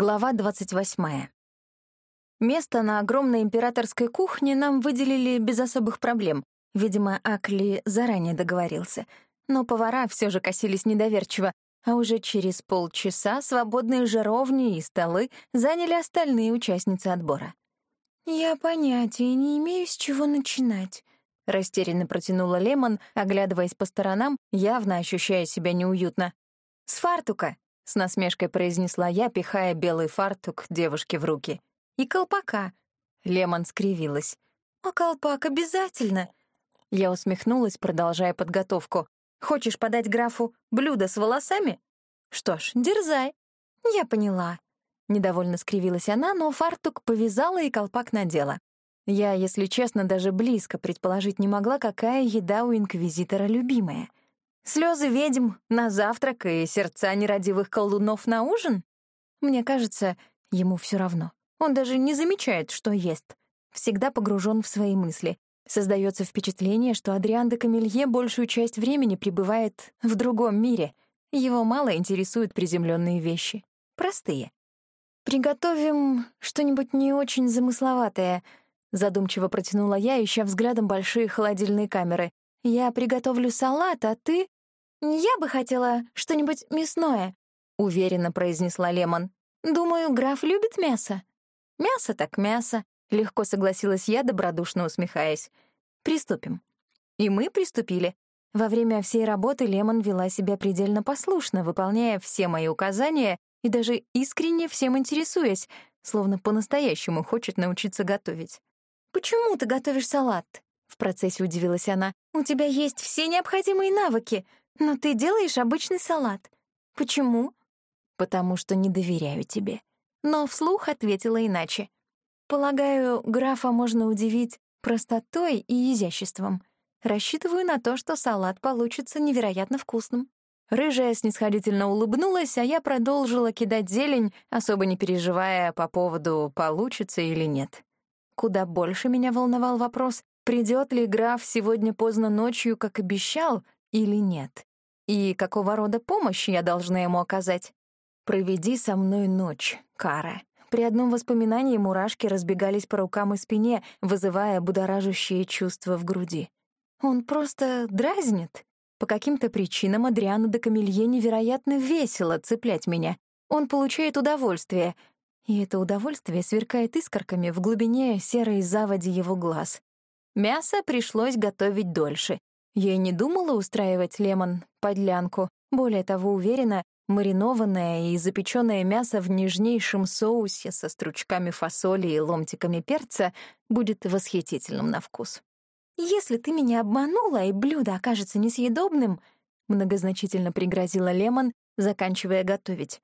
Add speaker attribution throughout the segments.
Speaker 1: Глава 28. Место на огромной императорской кухне нам выделили без особых проблем. Видимо, Акли заранее договорился. Но повара все же косились недоверчиво, а уже через полчаса свободные жаровни и столы заняли остальные участницы отбора. «Я понятия не имею, с чего начинать», — растерянно протянула Лемон, оглядываясь по сторонам, явно ощущая себя неуютно. «С фартука», с насмешкой произнесла я, пихая белый фартук девушке в руки. «И колпака». Лемон скривилась. «А колпак обязательно». Я усмехнулась, продолжая подготовку. «Хочешь подать графу блюдо с волосами? Что ж, дерзай». «Я поняла». Недовольно скривилась она, но фартук повязала и колпак надела. Я, если честно, даже близко предположить не могла, какая еда у инквизитора любимая. Слезы ведьм на завтрак и сердца нерадивых колдунов на ужин? Мне кажется, ему все равно. Он даже не замечает, что ест. Всегда погружен в свои мысли. Создается впечатление, что Адриан де Камелье большую часть времени пребывает в другом мире. Его мало интересуют приземленные вещи. Простые. «Приготовим что-нибудь не очень замысловатое», — задумчиво протянула я, ища взглядом большие холодильные камеры. «Я приготовлю салат, а ты...» «Я бы хотела что-нибудь мясное», — уверенно произнесла Лемон. «Думаю, граф любит мясо». «Мясо так мясо», — легко согласилась я, добродушно усмехаясь. «Приступим». И мы приступили. Во время всей работы Лемон вела себя предельно послушно, выполняя все мои указания и даже искренне всем интересуясь, словно по-настоящему хочет научиться готовить. «Почему ты готовишь салат?» — в процессе удивилась она. «У тебя есть все необходимые навыки. Но ты делаешь обычный салат. Почему? Потому что не доверяю тебе. Но вслух ответила иначе. Полагаю, графа можно удивить простотой и изяществом. Рассчитываю на то, что салат получится невероятно вкусным. Рыжая снисходительно улыбнулась, а я продолжила кидать зелень, особо не переживая по поводу, получится или нет. Куда больше меня волновал вопрос, придет ли граф сегодня поздно ночью, как обещал, или нет. И какого рода помощь я должна ему оказать? «Проведи со мной ночь, Кара». При одном воспоминании мурашки разбегались по рукам и спине, вызывая будоражащие чувства в груди. Он просто дразнит. По каким-то причинам Адриану де Камелье невероятно весело цеплять меня. Он получает удовольствие, и это удовольствие сверкает искорками в глубине серой заводи его глаз. Мясо пришлось готовить дольше, я и не думала устраивать Лемон подлянку. Более того, уверена, маринованное и запеченное мясо в нежнейшем соусе со стручками фасоли и ломтиками перца будет восхитительным на вкус. «Если ты меня обманула, и блюдо окажется несъедобным», многозначительно пригрозила Лемон, заканчивая готовить.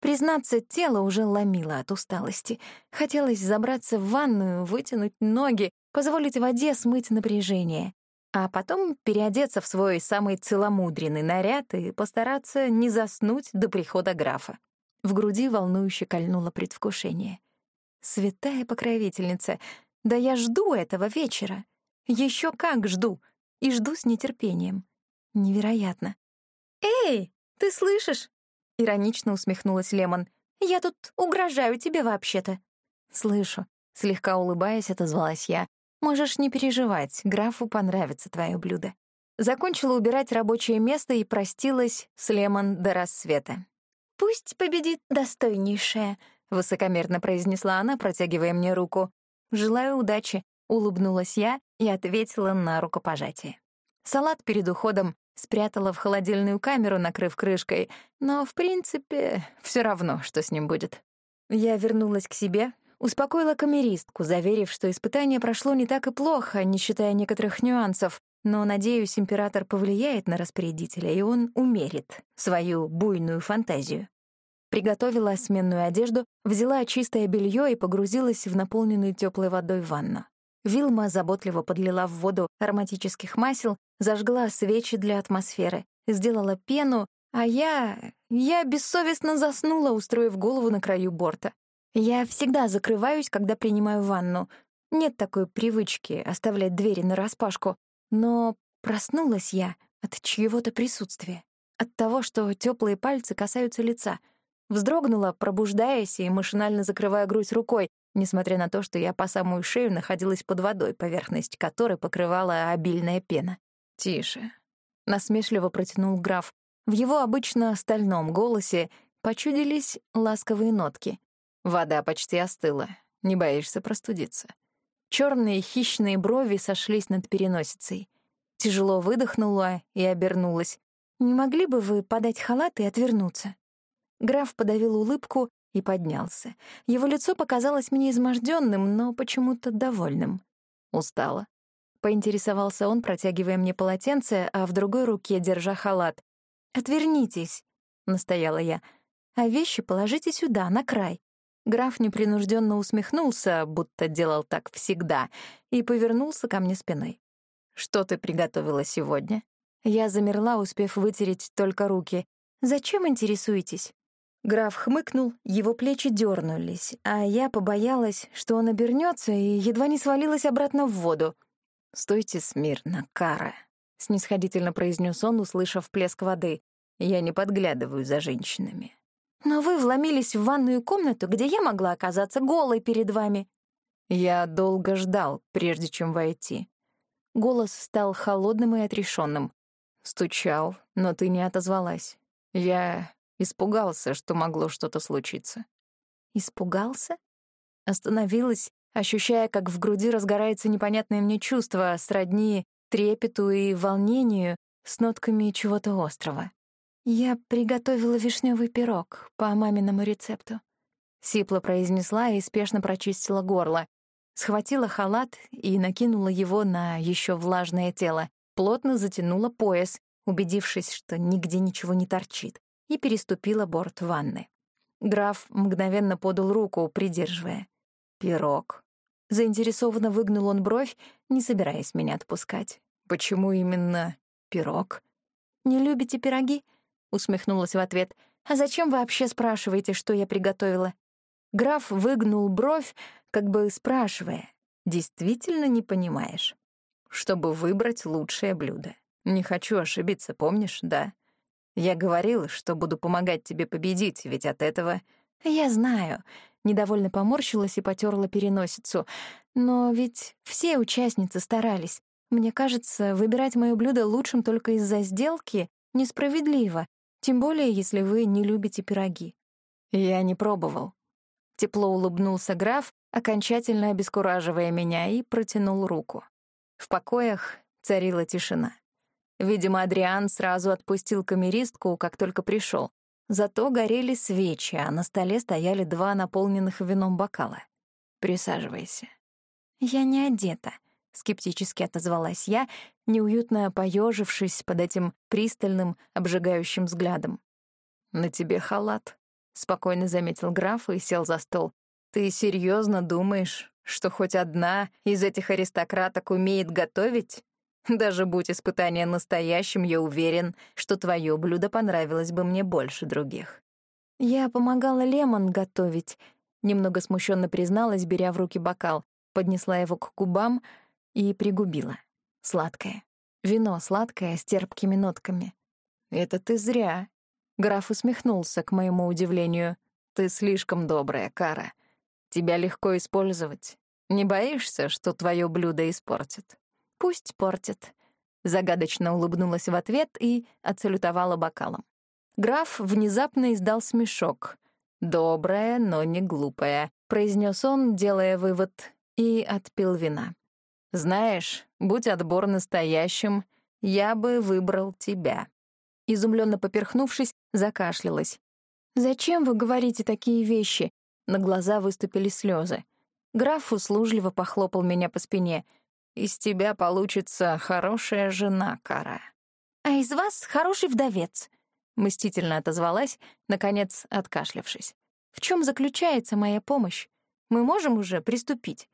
Speaker 1: Признаться, тело уже ломило от усталости. Хотелось забраться в ванную, вытянуть ноги, позволить воде смыть напряжение а потом переодеться в свой самый целомудренный наряд и постараться не заснуть до прихода графа. В груди волнующе кольнуло предвкушение. «Святая покровительница, да я жду этого вечера. Еще как жду, и жду с нетерпением. Невероятно». «Эй, ты слышишь?» — иронично усмехнулась Лемон. «Я тут угрожаю тебе вообще-то». «Слышу», — слегка улыбаясь, отозвалась я, Можешь не переживать, графу понравится твое блюдо. Закончила убирать рабочее место и простилась с Лемон до рассвета. «Пусть победит достойнейшая», — высокомерно произнесла она, протягивая мне руку. «Желаю удачи», — улыбнулась я и ответила на рукопожатие. Салат перед уходом спрятала в холодильную камеру, накрыв крышкой, но, в принципе, все равно, что с ним будет. Я вернулась к себе, Успокоила камеристку, заверив, что испытание прошло не так и плохо, не считая некоторых нюансов, но, надеюсь, император повлияет на распорядителя, и он умерит свою буйную фантазию. Приготовила сменную одежду, взяла чистое белье и погрузилась в наполненную теплой водой ванну. Вилма заботливо подлила в воду ароматических масел, зажгла свечи для атмосферы, сделала пену, а я... я бессовестно заснула, устроив голову на краю борта. Я всегда закрываюсь, когда принимаю ванну. Нет такой привычки оставлять двери нараспашку. Но проснулась я от чьего-то присутствия. От того, что теплые пальцы касаются лица. Вздрогнула, пробуждаясь и машинально закрывая грудь рукой, несмотря на то, что я по самую шею находилась под водой, поверхность которой покрывала обильная пена. «Тише», — насмешливо протянул граф. В его обычно стальном голосе почудились ласковые нотки. «Вода почти остыла. Не боишься простудиться?» Черные хищные брови сошлись над переносицей. Тяжело выдохнула и обернулась. «Не могли бы вы подать халат и отвернуться?» Граф подавил улыбку и поднялся. Его лицо показалось мне изможденным, но почему-то довольным. «Устала?» — поинтересовался он, протягивая мне полотенце, а в другой руке держа халат. «Отвернитесь», — настояла я, — «а вещи положите сюда, на край». Граф непринужденно усмехнулся, будто делал так всегда, и повернулся ко мне спиной. «Что ты приготовила сегодня?» Я замерла, успев вытереть только руки. «Зачем интересуетесь?» Граф хмыкнул, его плечи дернулись, а я побоялась, что он обернется и едва не свалилась обратно в воду. «Стойте смирно, Кара», — снисходительно произнес он, услышав плеск воды. «Я не подглядываю за женщинами. Но вы вломились в ванную комнату, где я могла оказаться голой перед вами. Я долго ждал, прежде чем войти. Голос стал холодным и отрешенным. Стучал, но ты не отозвалась. Я испугался, что могло что-то случиться. Испугался? Остановилась, ощущая, как в груди разгорается непонятное мне чувство, сродни трепету и волнению с нотками чего-то острого. «Я приготовила вишневый пирог по маминому рецепту», — сипло произнесла и спешно прочистила горло. Схватила халат и накинула его на еще влажное тело, плотно затянула пояс, убедившись, что нигде ничего не торчит, и переступила борт ванны. Граф мгновенно подал руку, придерживая. «Пирог». Заинтересованно выгнул он бровь, не собираясь меня отпускать. «Почему именно пирог?» «Не любите пироги?» Усмехнулась в ответ. «А зачем вообще спрашиваете, что я приготовила?» Граф выгнул бровь, как бы спрашивая. «Действительно не понимаешь?» «Чтобы выбрать лучшее блюдо. Не хочу ошибиться, помнишь, да? Я говорил, что буду помогать тебе победить, ведь от этого...» «Я знаю», — недовольно поморщилась и потерла переносицу. «Но ведь все участницы старались. Мне кажется, выбирать моё блюдо лучшим только из-за сделки несправедливо. Тем более, если вы не любите пироги. Я не пробовал. Тепло улыбнулся граф, окончательно обескураживая меня, и протянул руку. В покоях царила тишина. Видимо, Адриан сразу отпустил камеристку, как только пришел. Зато горели свечи, а на столе стояли два наполненных вином бокала. «Присаживайся». «Я не одета», — скептически отозвалась я, неуютно поежившись под этим пристальным, обжигающим взглядом. «На тебе халат», — спокойно заметил граф и сел за стол. «Ты серьезно думаешь, что хоть одна из этих аристократок умеет готовить? Даже будь испытание настоящим, я уверен, что твое блюдо понравилось бы мне больше других». «Я помогала Лемон готовить», — немного смущенно призналась, беря в руки бокал, поднесла его к губам и пригубила сладкое. Вино сладкое с терпкими нотками. «Это ты зря». Граф усмехнулся, к моему удивлению. «Ты слишком добрая, Кара. Тебя легко использовать. Не боишься, что твое блюдо испортит?» «Пусть портит». Загадочно улыбнулась в ответ и отсалютовала бокалом. Граф внезапно издал смешок. «Добрая, но не глупая», — произнес он, делая вывод, и отпил вина. Знаешь, будь отбор настоящим, я бы выбрал тебя. Изумленно поперхнувшись, закашлялась. «Зачем вы говорите такие вещи?» На глаза выступили слезы. Граф услужливо похлопал меня по спине. «Из тебя получится хорошая жена, Кара». «А из вас хороший вдовец», — мстительно отозвалась, наконец откашлявшись. «В чем заключается моя помощь? Мы можем уже приступить?»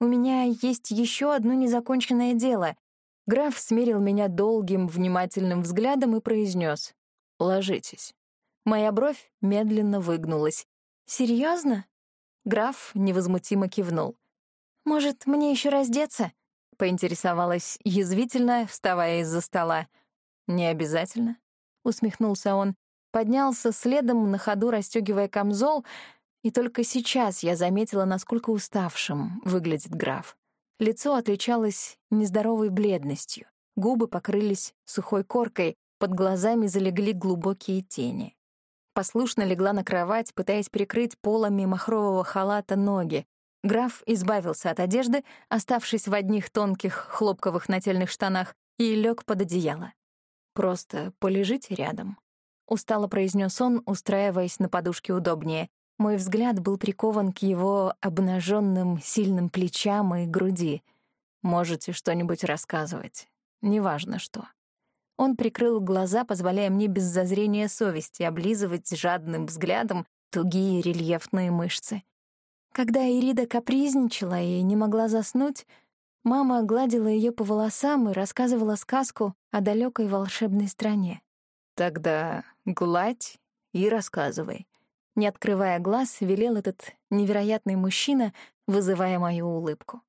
Speaker 1: У меня есть еще одно незаконченное дело. Граф смерил меня долгим, внимательным взглядом и произнес: «Ложитесь». Моя бровь медленно выгнулась. Серьезно? Граф невозмутимо кивнул. «Может, мне еще раздеться?» — поинтересовалась язвительно, вставая из-за стола. «Не обязательно», — усмехнулся он. поднялся следом, на ходу расстегивая камзол, и только сейчас я заметила, насколько уставшим выглядит граф. Лицо отличалось нездоровой бледностью, губы покрылись сухой коркой, под глазами залегли глубокие тени. Послушно легла на кровать, пытаясь прикрыть полами махрового халата ноги. Граф избавился от одежды, оставшись в одних тонких хлопковых нательных штанах, и лег под одеяло. «Просто полежите рядом», — устало произнес он, устраиваясь на подушке удобнее. Мой взгляд был прикован к его обнаженным сильным плечам и груди. «Можете что-нибудь рассказывать. Неважно что». Он прикрыл глаза, позволяя мне без зазрения совести облизывать жадным взглядом тугие рельефные мышцы. Когда Ирида капризничала и не могла заснуть, мама гладила ее по волосам и рассказывала сказку о далекой волшебной стране. «Тогда гладь и рассказывай», не открывая глаз, велел этот невероятный мужчина, вызывая мою улыбку.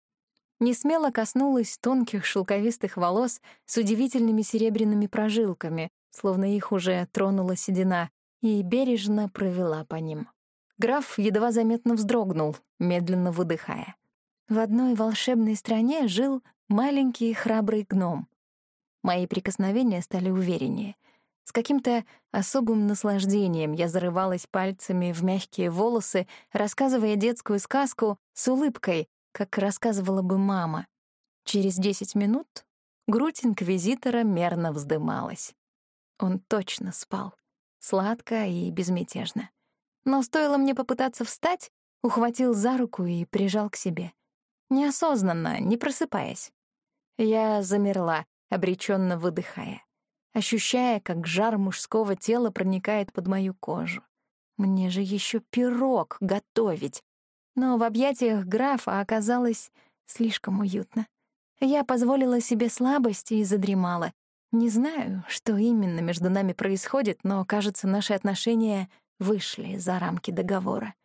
Speaker 1: Не смело коснулась тонких шелковистых волос с удивительными серебряными прожилками, словно их уже тронула седина, и бережно провела по ним. Граф едва заметно вздрогнул, медленно выдыхая. В одной волшебной стране жил маленький храбрый гном. Мои прикосновения стали увереннее — с каким-то особым наслаждением я зарывалась пальцами в мягкие волосы, рассказывая детскую сказку с улыбкой, как рассказывала бы мама. Через десять минут грудь инквизитора мерно вздымалась. Он точно спал, сладко и безмятежно. Но стоило мне попытаться встать, ухватил за руку и прижал к себе. Неосознанно, не просыпаясь. Я замерла, обреченно выдыхая ощущая, как жар мужского тела проникает под мою кожу. Мне же еще пирог готовить. Но в объятиях графа оказалось слишком уютно. Я позволила себе слабости и задремала. Не знаю, что именно между нами происходит, но, кажется, наши отношения вышли за рамки договора.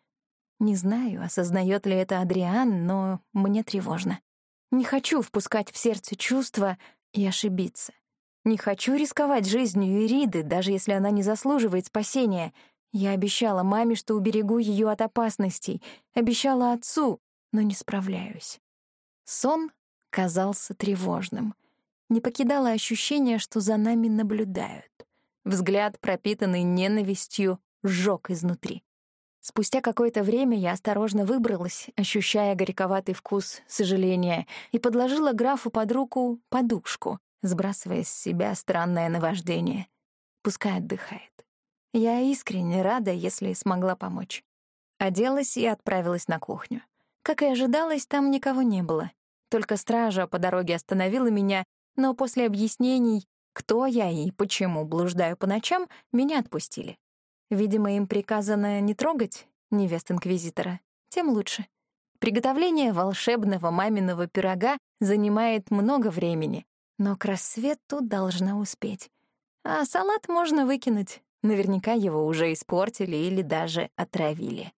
Speaker 1: Не знаю, осознает ли это Адриан, но мне тревожно. Не хочу впускать в сердце чувства и ошибиться. Не хочу рисковать жизнью Ириды, даже если она не заслуживает спасения. Я обещала маме, что уберегу ее от опасностей, обещала отцу, но не справляюсь. Сон казался тревожным. Не покидало ощущение, что за нами наблюдают. Взгляд, пропитанный ненавистью, сжёг изнутри. Спустя какое-то время я осторожно выбралась, ощущая горьковатый вкус сожаления, и подложила графу под руку подушку, сбрасывая с себя странное наваждение. Пускай отдыхает. Я искренне рада, если смогла помочь. Оделась и отправилась на кухню. Как и ожидалось, там никого не было. Только стража по дороге остановила меня, но после объяснений, кто я и почему блуждаю по ночам, меня отпустили. Видимо, им приказано не трогать невест Инквизитора, тем лучше. Приготовление волшебного маминого пирога занимает много времени, но к рассвету должна успеть. А салат можно выкинуть. Наверняка его уже испортили или даже отравили.